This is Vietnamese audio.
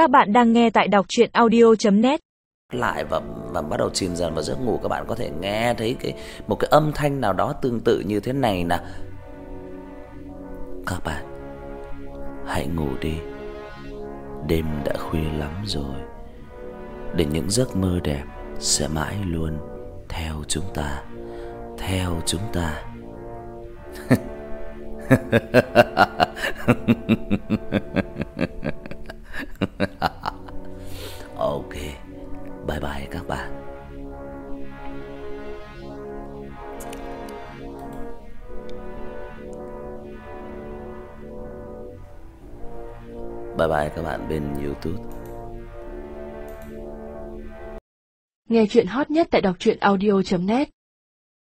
Các bạn đang nghe tại đọc chuyện audio.net lại và và bắt đầu chìm dần vào giấc ngủ các bạn có thể nghe thấy cái một cái âm thanh nào đó tương tự như thế này nè. Các bạn hãy ngủ đi. Đêm đã khuya lắm rồi. Để những giấc mơ đẹp sẽ mãi luôn theo chúng ta, theo chúng ta. bye bye các bạn. Bye bye các bạn bên youtube. Nghe chuyện hot nhất tại đọc truyện audio.net